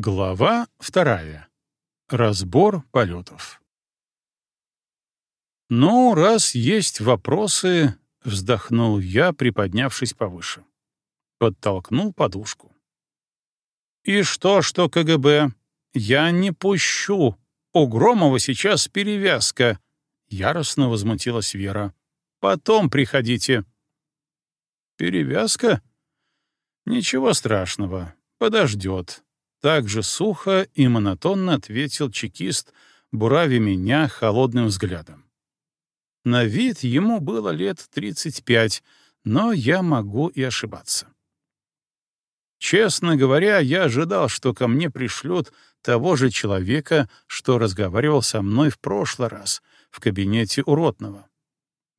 Глава вторая. Разбор полетов. «Ну, раз есть вопросы», — вздохнул я, приподнявшись повыше. Подтолкнул подушку. «И что, что КГБ? Я не пущу. У Громова сейчас перевязка», — яростно возмутилась Вера. «Потом приходите». «Перевязка? Ничего страшного. Подождет», так же сухо и монотонно ответил чекист, бурави меня холодным взглядом. На вид ему было лет 35, но я могу и ошибаться. Честно говоря, я ожидал, что ко мне пришлют того же человека, что разговаривал со мной в прошлый раз в кабинете у Ротного.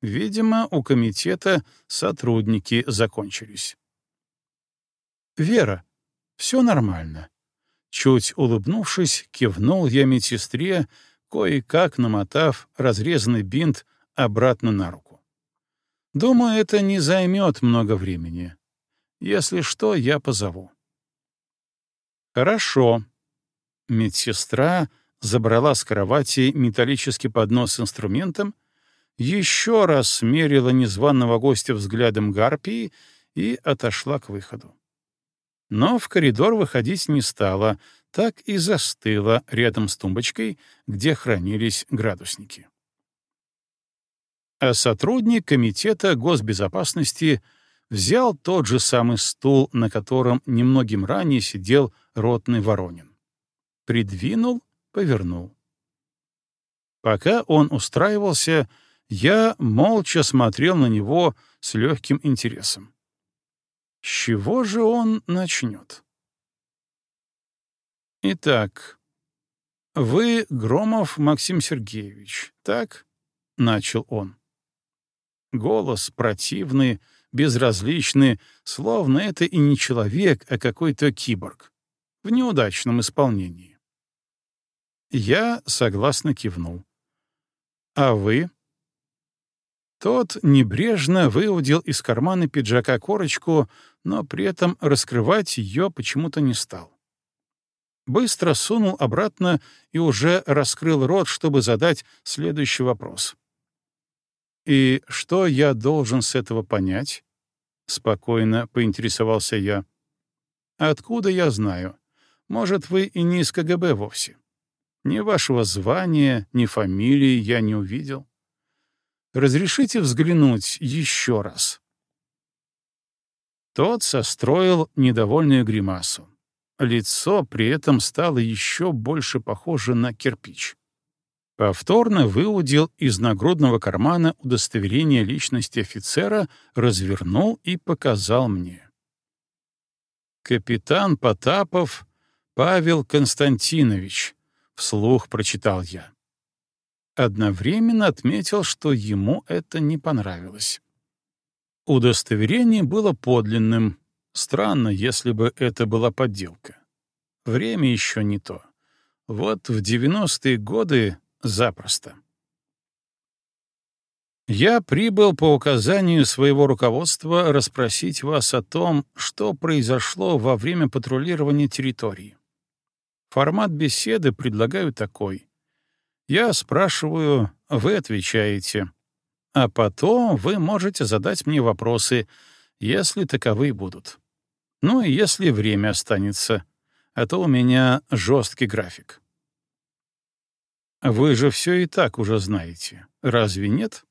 Видимо, у комитета сотрудники закончились. «Вера, все нормально», Чуть улыбнувшись, кивнул я медсестре, кое-как намотав разрезанный бинт обратно на руку. Думаю, это не займет много времени. Если что, я позову. Хорошо. Медсестра забрала с кровати металлический поднос с инструментом, еще раз смерила незваного гостя взглядом гарпии и отошла к выходу но в коридор выходить не стала, так и застыла рядом с тумбочкой, где хранились градусники. А сотрудник Комитета госбезопасности взял тот же самый стул, на котором немногим ранее сидел ротный Воронин. Придвинул, повернул. Пока он устраивался, я молча смотрел на него с легким интересом. С чего же он начнет? Итак, вы Громов Максим Сергеевич, так? Начал он. Голос противный, безразличный, словно это и не человек, а какой-то киборг. В неудачном исполнении. Я согласно кивнул. А вы? Тот небрежно выудил из кармана пиджака корочку, но при этом раскрывать ее почему-то не стал. Быстро сунул обратно и уже раскрыл рот, чтобы задать следующий вопрос. «И что я должен с этого понять?» — спокойно поинтересовался я. «Откуда я знаю? Может, вы и не из КГБ вовсе. Ни вашего звания, ни фамилии я не увидел. Разрешите взглянуть еще раз?» Тот состроил недовольную гримасу. Лицо при этом стало еще больше похоже на кирпич. Повторно выудил из нагрудного кармана удостоверение личности офицера, развернул и показал мне. «Капитан Потапов Павел Константинович», — вслух прочитал я. Одновременно отметил, что ему это не понравилось. Удостоверение было подлинным. Странно, если бы это была подделка. Время еще не то. Вот в 90-е годы запросто. Я прибыл по указанию своего руководства расспросить вас о том, что произошло во время патрулирования территории. Формат беседы предлагаю такой. Я спрашиваю, вы отвечаете. А потом вы можете задать мне вопросы, если таковые будут. Ну и если время останется, а то у меня жесткий график. Вы же все и так уже знаете, разве нет?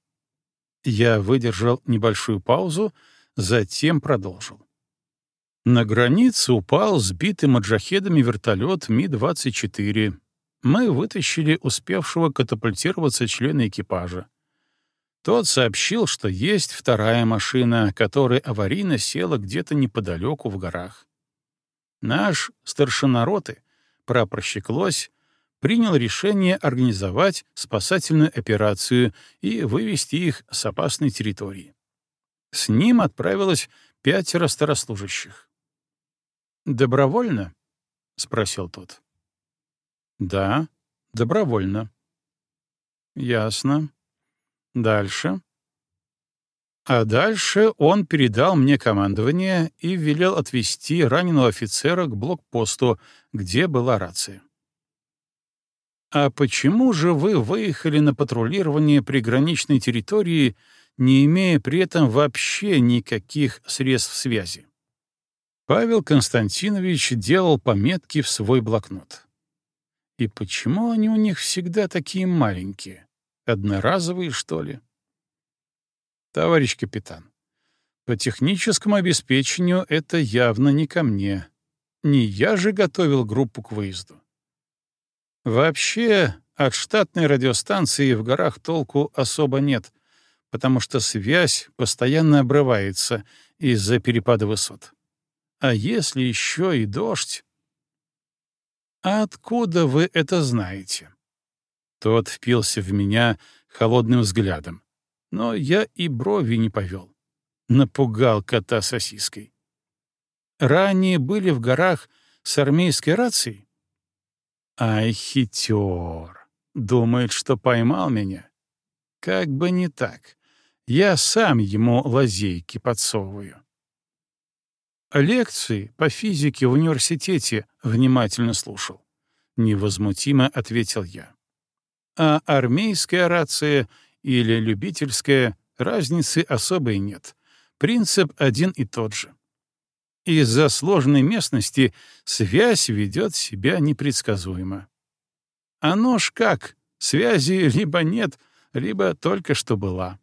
Я выдержал небольшую паузу, затем продолжил. На границе упал сбитый маджахедами вертолет Ми-24. Мы вытащили успевшего катапультироваться члена экипажа. Тот сообщил, что есть вторая машина, которая аварийно села где-то неподалеку в горах. Наш старшина роты, прапорщик Лось, принял решение организовать спасательную операцию и вывести их с опасной территории. С ним отправилось пятеро старослужащих. «Добровольно?» — спросил тот. «Да, добровольно». «Ясно. Дальше. А дальше он передал мне командование и велел отвезти раненого офицера к блокпосту, где была рация. «А почему же вы выехали на патрулирование приграничной территории, не имея при этом вообще никаких средств связи?» Павел Константинович делал пометки в свой блокнот. И почему они у них всегда такие маленькие? Одноразовые, что ли? Товарищ капитан, по техническому обеспечению это явно не ко мне. Не я же готовил группу к выезду. Вообще, от штатной радиостанции в горах толку особо нет, потому что связь постоянно обрывается из-за перепада высот. А если еще и дождь? «А откуда вы это знаете?» Тот впился в меня холодным взглядом, но я и брови не повел. Напугал кота сосиской. Ранее были в горах с армейской рацией? Ай, хитер. Думает, что поймал меня. Как бы не так. Я сам ему лазейки подсовываю. Лекции по физике в университете внимательно слушал. Невозмутимо ответил я. А армейская рация или любительская разницы особой нет. Принцип один и тот же. Из-за сложной местности связь ведет себя непредсказуемо. Оно ж как, связи либо нет, либо только что была.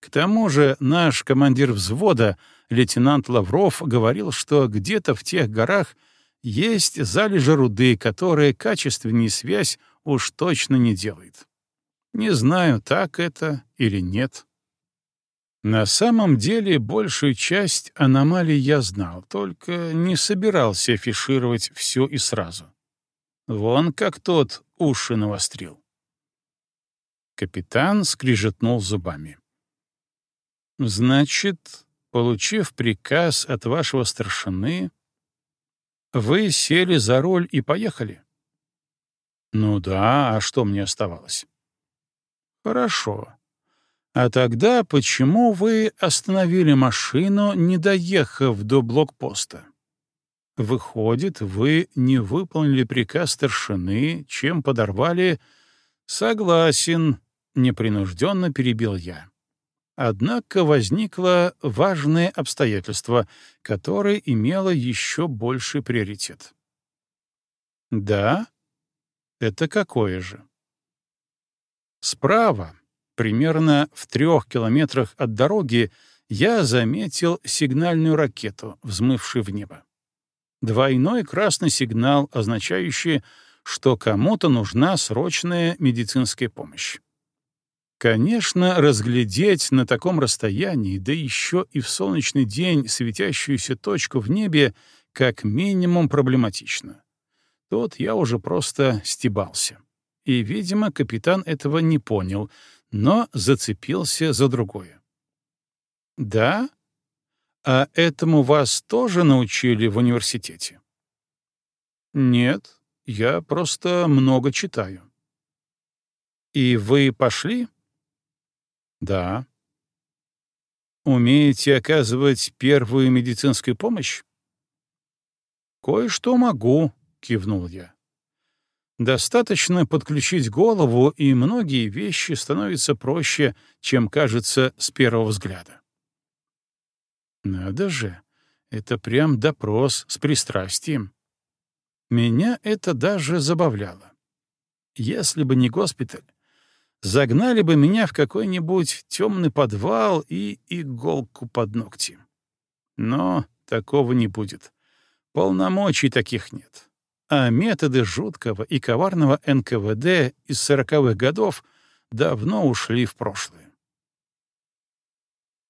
К тому же наш командир взвода, лейтенант Лавров, говорил, что где-то в тех горах есть залежи руды, которые качественнее связь уж точно не делает. Не знаю, так это или нет. На самом деле большую часть аномалий я знал, только не собирался афишировать все и сразу. Вон как тот уши навострил. Капитан скрижетнул зубами. «Значит, получив приказ от вашего старшины, вы сели за руль и поехали?» «Ну да, а что мне оставалось?» Хорошо. А тогда почему вы остановили машину, не доехав до блокпоста? Выходит, вы не выполнили приказ старшины, чем подорвали... Согласен, непринужденно перебил я. Однако возникло важное обстоятельство, которое имело еще больший приоритет. Да? Это какое же? Справа, примерно в трех километрах от дороги, я заметил сигнальную ракету, взмывшую в небо. Двойной красный сигнал, означающий, что кому-то нужна срочная медицинская помощь. Конечно, разглядеть на таком расстоянии, да еще и в солнечный день светящуюся точку в небе, как минимум проблематично. Тут я уже просто стебался и, видимо, капитан этого не понял, но зацепился за другое. «Да? А этому вас тоже научили в университете?» «Нет, я просто много читаю». «И вы пошли?» «Да». «Умеете оказывать первую медицинскую помощь?» «Кое-что могу», — кивнул я. Достаточно подключить голову, и многие вещи становятся проще, чем кажется с первого взгляда. Надо же, это прям допрос с пристрастием. Меня это даже забавляло. Если бы не госпиталь, загнали бы меня в какой-нибудь темный подвал и иголку под ногти. Но такого не будет. Полномочий таких нет а методы жуткого и коварного НКВД из сороковых годов давно ушли в прошлое.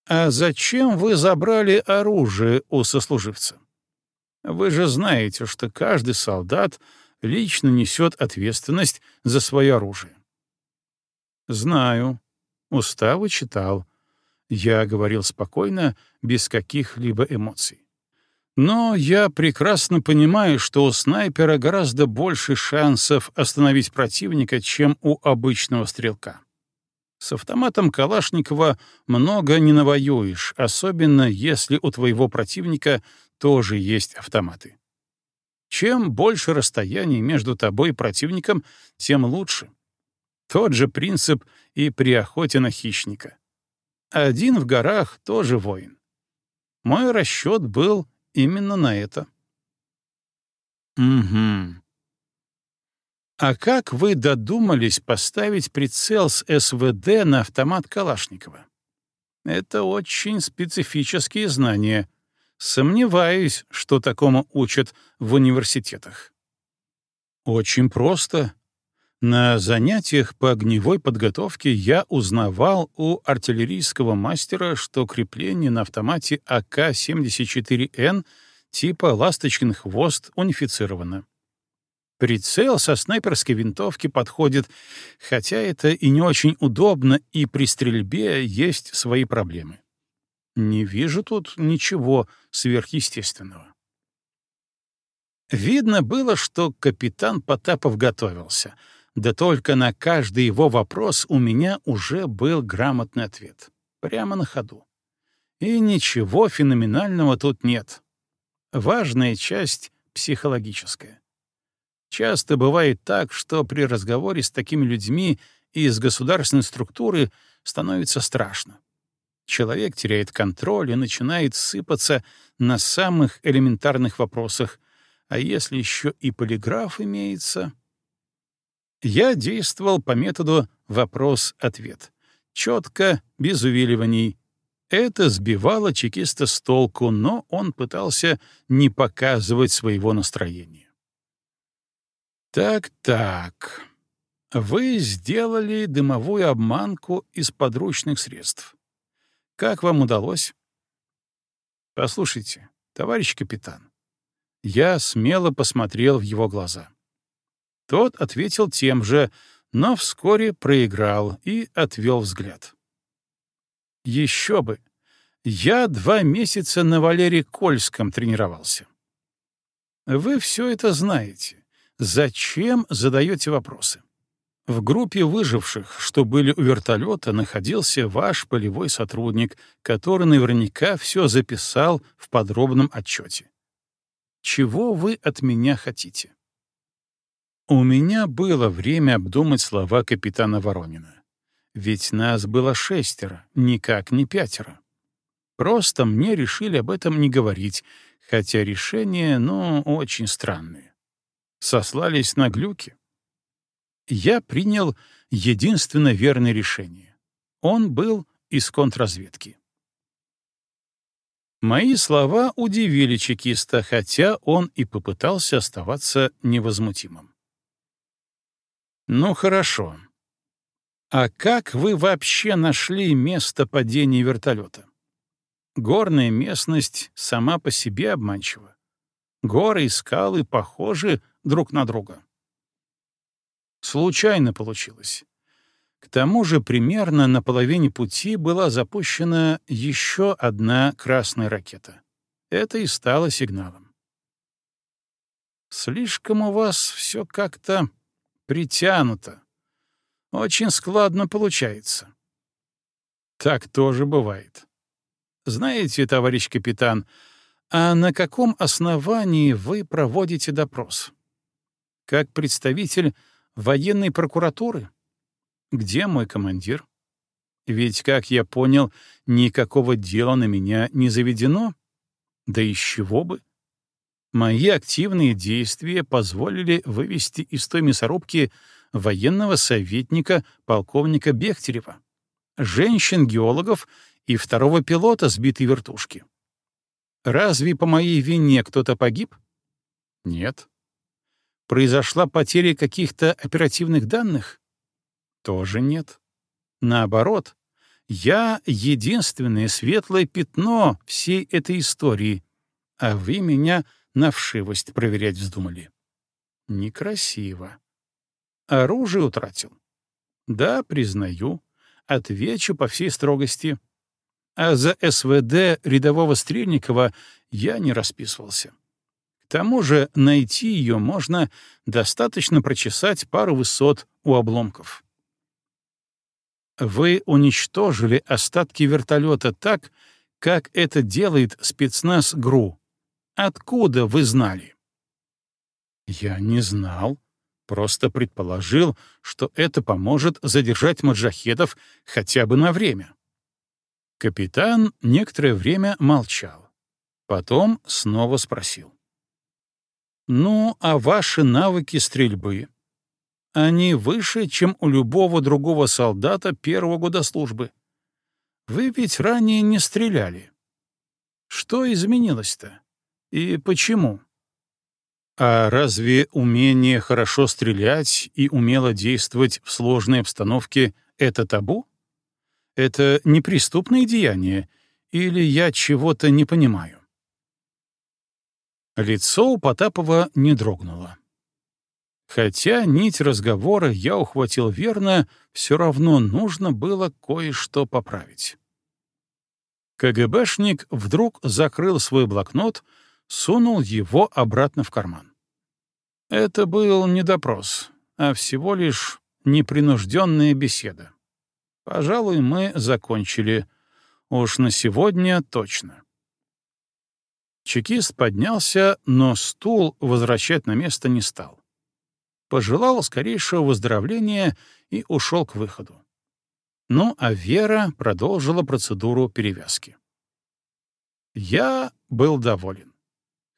«А зачем вы забрали оружие у сослуживца? Вы же знаете, что каждый солдат лично несет ответственность за свое оружие». «Знаю. Уставы читал». Я говорил спокойно, без каких-либо эмоций. Но я прекрасно понимаю, что у снайпера гораздо больше шансов остановить противника, чем у обычного стрелка. С автоматом Калашникова много не навоюешь, особенно если у твоего противника тоже есть автоматы. Чем больше расстояние между тобой и противником, тем лучше. Тот же принцип и при охоте на хищника. Один в горах тоже воин. Мой расчет был именно на это. Угу. А как вы додумались поставить прицел с СВД на автомат Калашникова? Это очень специфические знания. Сомневаюсь, что такому учат в университетах. Очень просто. На занятиях по огневой подготовке я узнавал у артиллерийского мастера, что крепление на автомате АК-74Н типа «Ласточкин хвост» унифицировано. Прицел со снайперской винтовки подходит, хотя это и не очень удобно, и при стрельбе есть свои проблемы. Не вижу тут ничего сверхъестественного. Видно было, что капитан Потапов готовился, да только на каждый его вопрос у меня уже был грамотный ответ. Прямо на ходу. И ничего феноменального тут нет. Важная часть — психологическая. Часто бывает так, что при разговоре с такими людьми из государственной структуры становится страшно. Человек теряет контроль и начинает сыпаться на самых элементарных вопросах, а если еще и полиграф имеется... Я действовал по методу «вопрос-ответ». Четко, без увиливаний. Это сбивало чекиста с толку, но он пытался не показывать своего настроения. Так-так. Вы сделали дымовую обманку из подручных средств. Как вам удалось? Послушайте, товарищ капитан. Я смело посмотрел в его глаза. Тот ответил тем же, но вскоре проиграл и отвел взгляд. Еще бы! Я два месяца на Валере Кольском тренировался. Вы все это знаете Зачем задаете вопросы? В группе выживших, что были у вертолета, находился ваш полевой сотрудник, который наверняка все записал в подробном отчете. Чего вы от меня хотите? У меня было время обдумать слова капитана Воронина. Ведь нас было шестеро, никак не пятеро. Просто мне решили об этом не говорить, хотя решение, ну, очень странное сослались на глюки. Я принял единственно верное решение. Он был из контрразведки. Мои слова удивили чекиста, хотя он и попытался оставаться невозмутимым. «Ну хорошо. А как вы вообще нашли место падения вертолета? Горная местность сама по себе обманчива. Горы и скалы похожи друг на друга. Случайно получилось. К тому же примерно на половине пути была запущена еще одна красная ракета. Это и стало сигналом. Слишком у вас все как-то притянуто. Очень складно получается. Так тоже бывает. Знаете, товарищ капитан, а на каком основании вы проводите допрос? как представитель военной прокуратуры? Где мой командир? Ведь, как я понял, никакого дела на меня не заведено. Да из чего бы? Мои активные действия позволили вывести из той мясорубки военного советника полковника Бехтерева, женщин-геологов и второго пилота сбитой вертушки. Разве по моей вине кто-то погиб? Нет. Произошла потеря каких-то оперативных данных? Тоже нет. Наоборот, я — единственное светлое пятно всей этой истории, а вы меня на вшивость проверять вздумали. Некрасиво. Оружие утратил? Да, признаю. Отвечу по всей строгости. А за СВД рядового Стрельникова я не расписывался. К тому же найти ее можно достаточно прочесать пару высот у обломков. Вы уничтожили остатки вертолета так, как это делает спецназ ГРУ. Откуда вы знали? Я не знал. Просто предположил, что это поможет задержать маджахедов хотя бы на время. Капитан некоторое время молчал. Потом снова спросил. «Ну, а ваши навыки стрельбы? Они выше, чем у любого другого солдата первого года службы. Вы ведь ранее не стреляли. Что изменилось-то? И почему?» А разве умение хорошо стрелять и умело действовать в сложной обстановке — это табу? Это неприступные деяния, или я чего-то не понимаю? Лицо у Потапова не дрогнуло. Хотя нить разговора я ухватил верно, все равно нужно было кое-что поправить. КГБшник вдруг закрыл свой блокнот — сунул его обратно в карман. Это был не допрос, а всего лишь непринужденная беседа. Пожалуй, мы закончили. Уж на сегодня точно. Чекист поднялся, но стул возвращать на место не стал. Пожелал скорейшего выздоровления и ушел к выходу. Ну, а Вера продолжила процедуру перевязки. Я был доволен.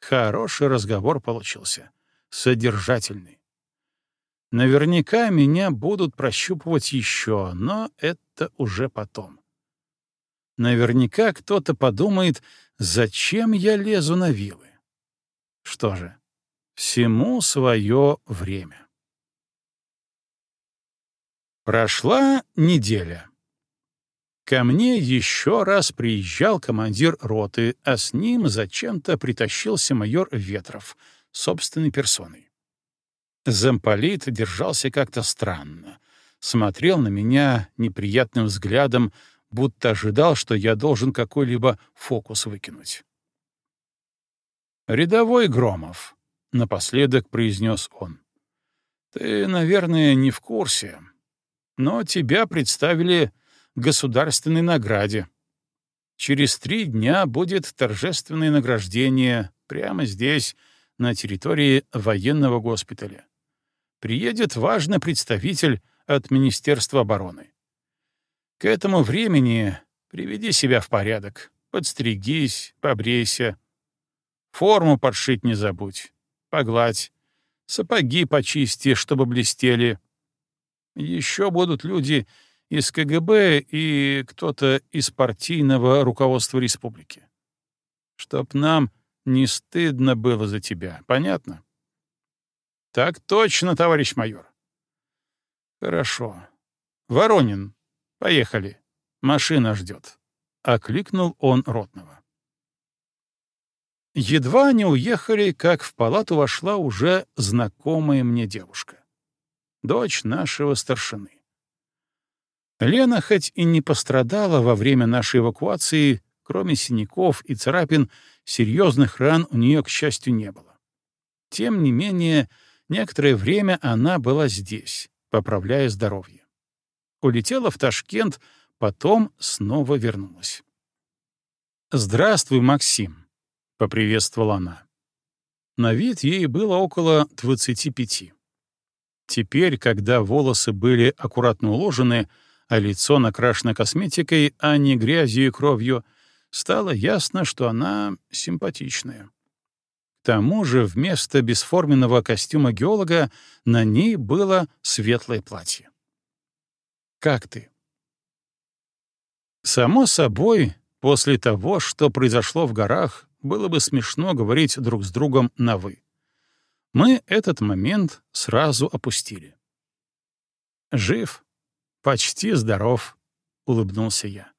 Хороший разговор получился. Содержательный. Наверняка меня будут прощупывать еще, но это уже потом. Наверняка кто-то подумает, зачем я лезу на вилы. Что же, всему свое время. Прошла неделя. Ко мне еще раз приезжал командир роты, а с ним зачем-то притащился майор Ветров, собственной персоной. Замполит держался как-то странно, смотрел на меня неприятным взглядом, будто ожидал, что я должен какой-либо фокус выкинуть. «Рядовой Громов», — напоследок произнес он. «Ты, наверное, не в курсе, но тебя представили государственной награде. Через три дня будет торжественное награждение прямо здесь, на территории военного госпиталя. Приедет важный представитель от Министерства обороны. К этому времени приведи себя в порядок, подстригись, побрейся. Форму подшить не забудь, погладь, сапоги почисти, чтобы блестели. Еще будут люди из КГБ и кто-то из партийного руководства республики. Чтоб нам не стыдно было за тебя, понятно? Так точно, товарищ майор. Хорошо. Воронин, поехали. Машина ждет. Окликнул он ротного. Едва не уехали, как в палату вошла уже знакомая мне девушка. Дочь нашего старшины. Лена хоть и не пострадала во время нашей эвакуации, кроме синяков и царапин, серьезных ран у нее, к счастью, не было. Тем не менее, некоторое время она была здесь, поправляя здоровье. Улетела в Ташкент, потом снова вернулась. «Здравствуй, Максим», — поприветствовала она. На вид ей было около двадцати пяти. Теперь, когда волосы были аккуратно уложены, а лицо накрашено косметикой, а не грязью и кровью, стало ясно, что она симпатичная. К тому же вместо бесформенного костюма геолога на ней было светлое платье. «Как ты?» Само собой, после того, что произошло в горах, было бы смешно говорить друг с другом на «вы». Мы этот момент сразу опустили. «Жив», «Почти здоров», — улыбнулся я.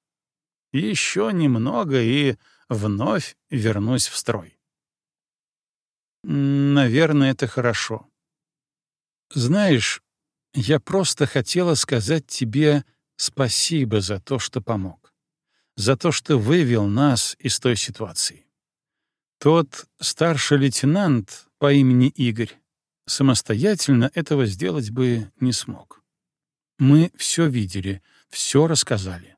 «Еще немного и вновь вернусь в строй». «Наверное, это хорошо. Знаешь, я просто хотела сказать тебе спасибо за то, что помог, за то, что вывел нас из той ситуации. Тот старший лейтенант по имени Игорь самостоятельно этого сделать бы не смог. Мы все видели, все рассказали.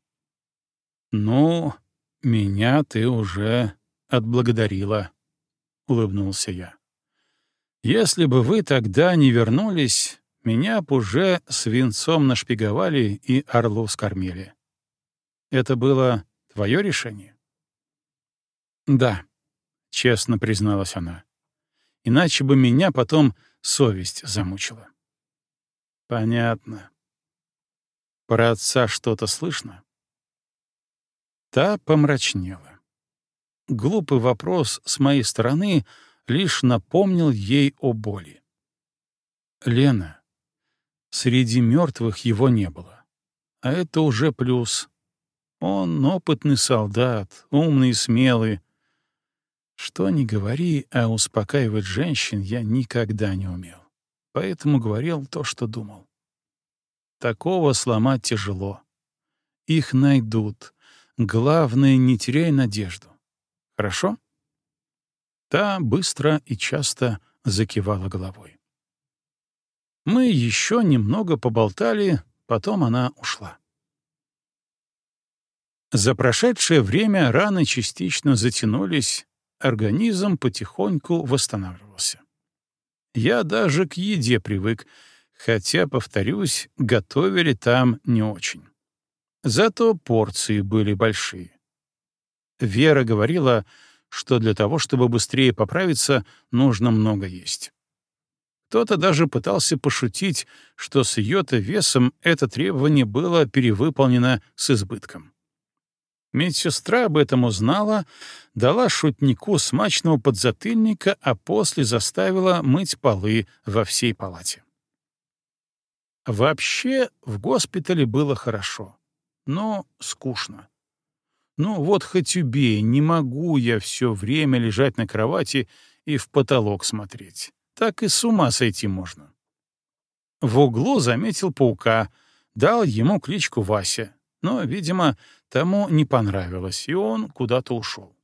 «Ну, меня ты уже отблагодарила», — улыбнулся я. «Если бы вы тогда не вернулись, меня б уже свинцом нашпиговали и орлов скормили. Это было твое решение?» «Да», — честно призналась она. «Иначе бы меня потом совесть замучила». «Понятно. Про отца что-то слышно?» Та помрачнела. Глупый вопрос с моей стороны лишь напомнил ей о боли. «Лена, среди мертвых его не было. А это уже плюс. Он опытный солдат, умный и смелый. Что ни говори, а успокаивать женщин я никогда не умел. Поэтому говорил то, что думал. Такого сломать тяжело. Их найдут, Главное, не теряй надежду. Хорошо? Та быстро и часто закивала головой. Мы еще немного поболтали, потом она ушла. За прошедшее время раны частично затянулись, организм потихоньку восстанавливался. Я даже к еде привык, хотя, повторюсь, готовили там не очень. Зато порции были большие. Вера говорила, что для того, чтобы быстрее поправиться, нужно много есть. Кто-то даже пытался пошутить, что с ее-то весом это требование было перевыполнено с избытком. Медсестра об этом узнала, дала шутнику смачного подзатыльника, а после заставила мыть полы во всей палате. Вообще в госпитале было хорошо но скучно. Ну вот хоть убей, не могу я все время лежать на кровати и в потолок смотреть. Так и с ума сойти можно. В углу заметил паука, дал ему кличку Вася, но, видимо, тому не понравилось, и он куда-то ушел.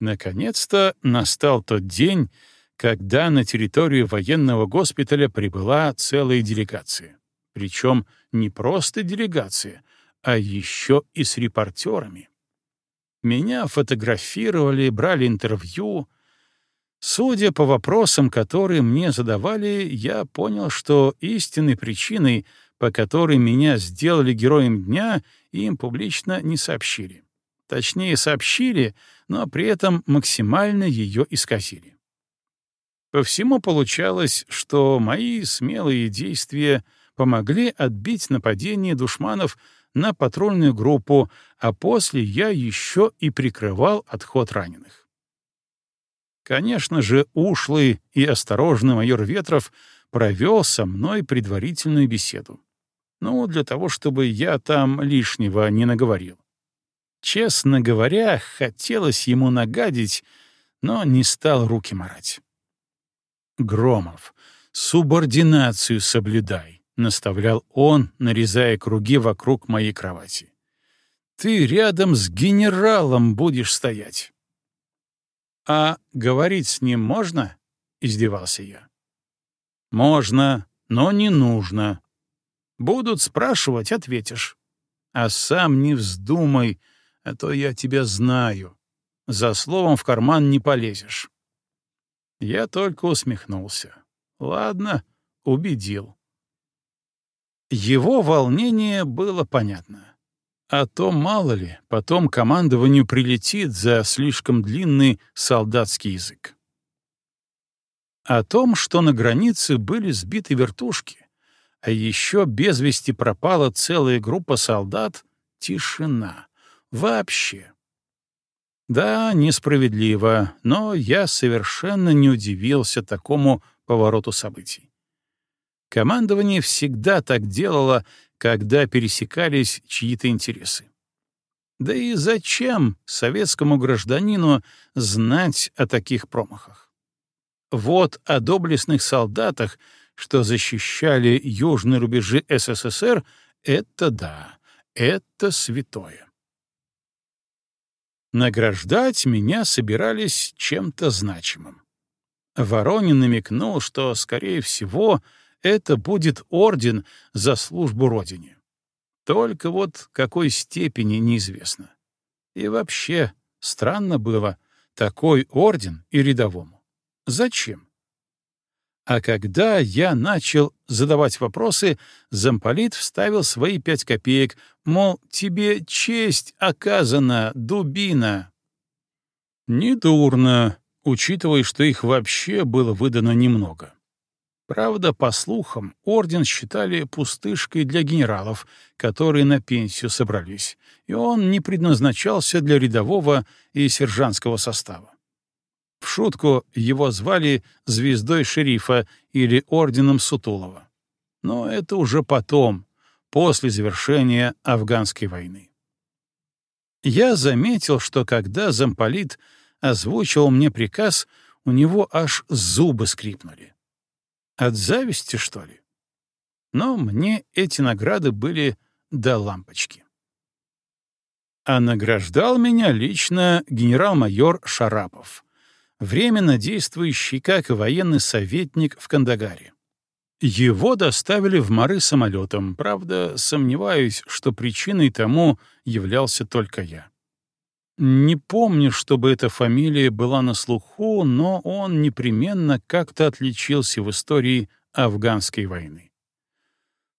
Наконец-то настал тот день, когда на территорию военного госпиталя прибыла целая делегация. Причем не просто делегация, а еще и с репортерами. Меня фотографировали, брали интервью. Судя по вопросам, которые мне задавали, я понял, что истинной причиной, по которой меня сделали героем дня, им публично не сообщили. Точнее, сообщили, но при этом максимально ее исказили. По всему получалось, что мои смелые действия — помогли отбить нападение душманов на патрульную группу, а после я еще и прикрывал отход раненых. Конечно же, ушлый и осторожный майор Ветров провел со мной предварительную беседу. Ну, для того, чтобы я там лишнего не наговорил. Честно говоря, хотелось ему нагадить, но не стал руки марать. Громов, субординацию соблюдай. — наставлял он, нарезая круги вокруг моей кровати. «Ты рядом с генералом будешь стоять». «А говорить с ним можно?» — издевался я. «Можно, но не нужно. Будут спрашивать — ответишь. А сам не вздумай, а то я тебя знаю. За словом в карман не полезешь». Я только усмехнулся. «Ладно, убедил». Его волнение было понятно. А то, мало ли, потом командованию прилетит за слишком длинный солдатский язык. О том, что на границе были сбиты вертушки, а еще без вести пропала целая группа солдат, тишина. Вообще. Да, несправедливо, но я совершенно не удивился такому повороту событий. Командование всегда так делало, когда пересекались чьи-то интересы. Да и зачем советскому гражданину знать о таких промахах? Вот о доблестных солдатах, что защищали южные рубежи СССР, это да, это святое. Награждать меня собирались чем-то значимым. Воронин намекнул, что, скорее всего, это будет орден за службу Родине. Только вот какой степени неизвестно. И вообще, странно было, такой орден и рядовому. Зачем? А когда я начал задавать вопросы, замполит вставил свои пять копеек, мол, тебе честь оказана, дубина. Недурно, учитывая, что их вообще было выдано немного. Правда, по слухам, орден считали пустышкой для генералов, которые на пенсию собрались, и он не предназначался для рядового и сержантского состава. В шутку его звали «звездой шерифа» или «орденом Сутулова». Но это уже потом, после завершения афганской войны. Я заметил, что когда замполит озвучил мне приказ, у него аж зубы скрипнули. От зависти, что ли? Но мне эти награды были до лампочки. А награждал меня лично генерал-майор Шарапов, временно действующий как военный советник в Кандагаре. Его доставили в Мары самолетом, правда, сомневаюсь, что причиной тому являлся только я. Не помню, чтобы эта фамилия была на слуху, но он непременно как-то отличился в истории афганской войны.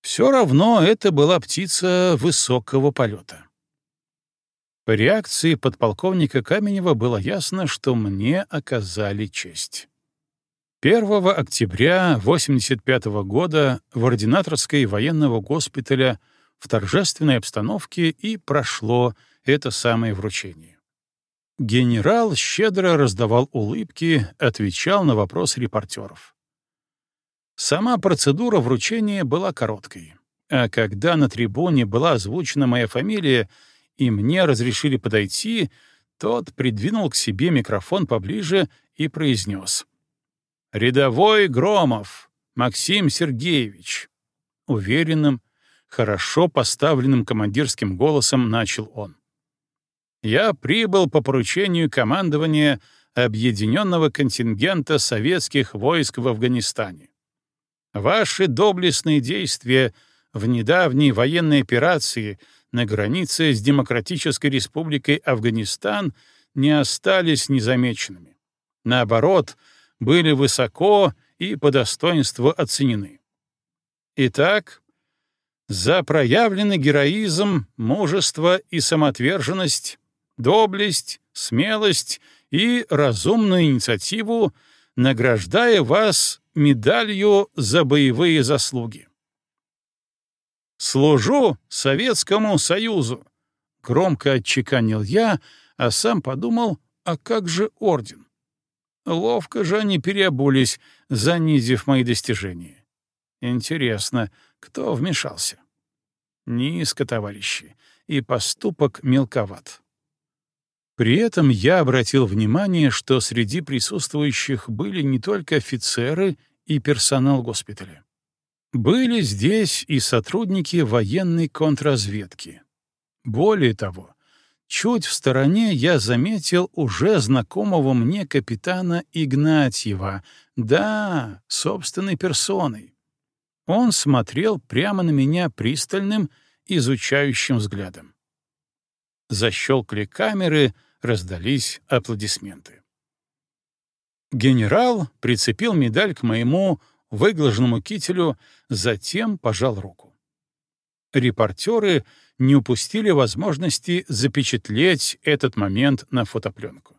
Все равно это была птица высокого полета. По реакции подполковника Каменева было ясно, что мне оказали честь. 1 октября 1985 года в ординаторской военного госпиталя в торжественной обстановке и прошло это самое вручение. Генерал щедро раздавал улыбки, отвечал на вопросы репортеров. Сама процедура вручения была короткой, а когда на трибуне была озвучена моя фамилия и мне разрешили подойти, тот придвинул к себе микрофон поближе и произнес. «Рядовой Громов, Максим Сергеевич». Уверенным, хорошо поставленным командирским голосом начал он я прибыл по поручению командования объединенного контингента советских войск в Афганистане. Ваши доблестные действия в недавней военной операции на границе с Демократической Республикой Афганистан не остались незамеченными. Наоборот, были высоко и по достоинству оценены. Итак, за проявленный героизм, мужество и самоотверженность доблесть, смелость и разумную инициативу, награждая вас медалью за боевые заслуги. «Служу Советскому Союзу!» — громко отчеканил я, а сам подумал, а как же орден? Ловко же они переобулись, занизив мои достижения. Интересно, кто вмешался? Низко, товарищи, и поступок мелковат. При этом я обратил внимание, что среди присутствующих были не только офицеры и персонал госпиталя. Были здесь и сотрудники военной контрразведки. Более того, чуть в стороне я заметил уже знакомого мне капитана Игнатьева, да, собственной персоной. Он смотрел прямо на меня пристальным, изучающим взглядом. Защелкали камеры — раздались аплодисменты. Генерал прицепил медаль к моему выглаженному кителю, затем пожал руку. Репортеры не упустили возможности запечатлеть этот момент на фотопленку.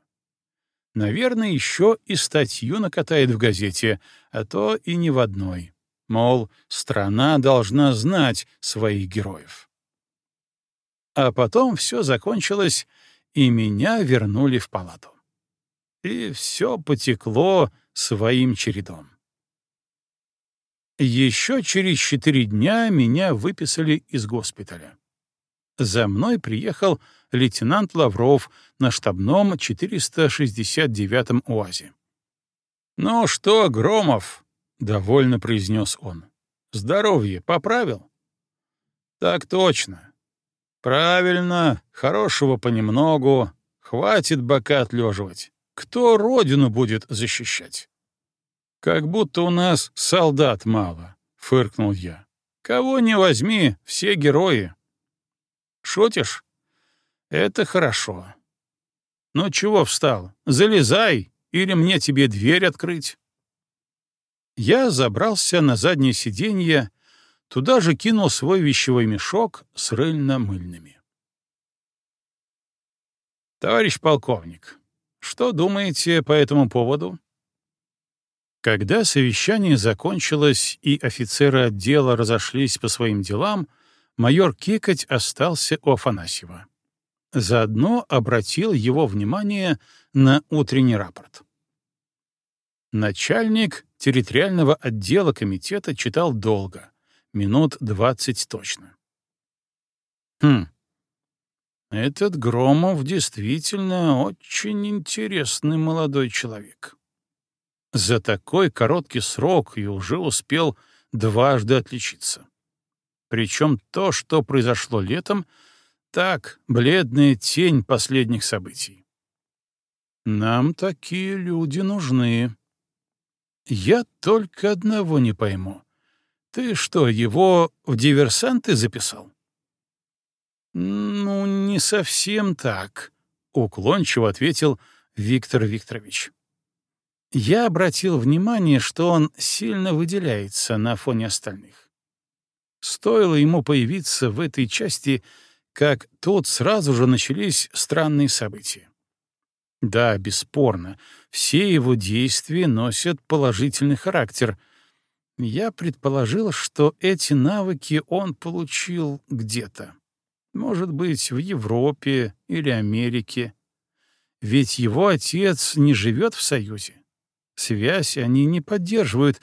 Наверное, еще и статью накатает в газете, а то и не в одной. Мол, страна должна знать своих героев. А потом все закончилось и меня вернули в палату. И все потекло своим чередом. Еще через четыре дня меня выписали из госпиталя. За мной приехал лейтенант Лавров на штабном 469-м УАЗе. «Ну что, Громов?» — довольно произнес он. «Здоровье поправил?» «Так точно. Правильно, хорошего понемногу. Хватит бока отлеживать. Кто родину будет защищать? Как будто у нас солдат мало, фыркнул я. Кого не возьми, все герои. Шутишь? Это хорошо. Ну чего встал? Залезай, или мне тебе дверь открыть? Я забрался на заднее сиденье, туда же кинул свой вещевой мешок с рыльно-мыльными. Товарищ полковник, что думаете по этому поводу? Когда совещание закончилось и офицеры отдела разошлись по своим делам, майор Кикоть остался у Афанасьева. Заодно обратил его внимание на утренний рапорт. Начальник территориального отдела комитета читал долго, минут двадцать точно. Хм, этот Громов действительно очень интересный молодой человек. За такой короткий срок и уже успел дважды отличиться. Причем то, что произошло летом, так, бледная тень последних событий. Нам такие люди нужны. Я только одного не пойму. Ты что, его в диверсанты записал? Ну, не совсем так, уклончиво ответил Виктор Викторович. Я обратил внимание, что он сильно выделяется на фоне остальных. Стоило ему появиться в этой части, как тут сразу же начались странные события. Да, бесспорно, все его действия носят положительный характер. Я предположил, что эти навыки он получил где-то. Может быть, в Европе или Америке. Ведь его отец не живет в Союзе. Связь они не поддерживают.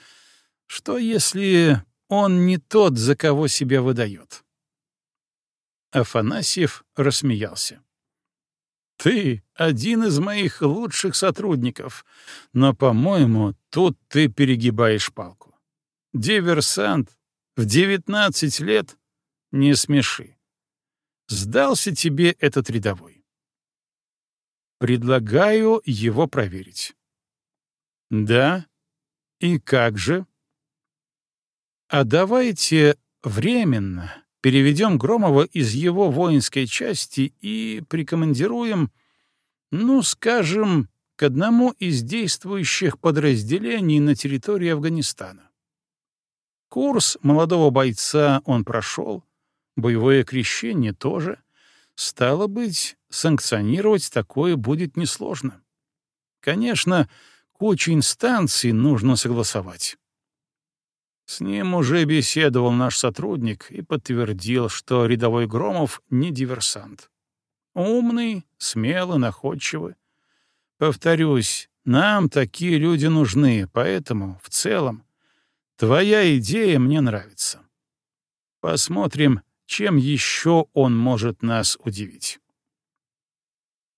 Что если он не тот, за кого себя выдает? Афанасьев рассмеялся. «Ты один из моих лучших сотрудников, но, по-моему, тут ты перегибаешь палку. Диверсант в девятнадцать лет? Не смеши. Сдался тебе этот рядовой. Предлагаю его проверить. Да? И как же? А давайте временно переведем Громова из его воинской части и прикомандируем, ну, скажем, к одному из действующих подразделений на территории Афганистана. Курс молодого бойца он прошел, боевое крещение тоже. Стало быть, санкционировать такое будет несложно. Конечно, Кучу инстанций нужно согласовать. С ним уже беседовал наш сотрудник и подтвердил, что рядовой Громов не диверсант. Умный, смелый, находчивый. Повторюсь, нам такие люди нужны, поэтому, в целом, твоя идея мне нравится. Посмотрим, чем еще он может нас удивить.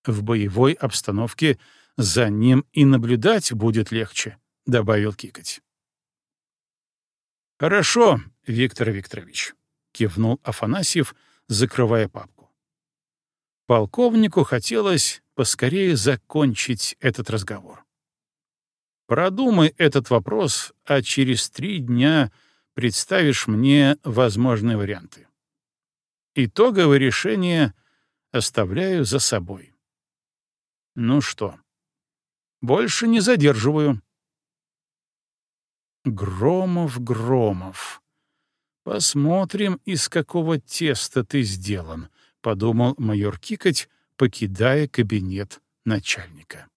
В боевой обстановке — за ним и наблюдать будет легче», — добавил Кикоть. «Хорошо, Виктор Викторович», — кивнул Афанасьев, закрывая папку. Полковнику хотелось поскорее закончить этот разговор. Продумай этот вопрос, а через три дня представишь мне возможные варианты. Итоговое решение оставляю за собой. Ну что, больше не задерживаю. Громов, Громов. Посмотрим, из какого теста ты сделан, подумал майор Кикоть, покидая кабинет начальника.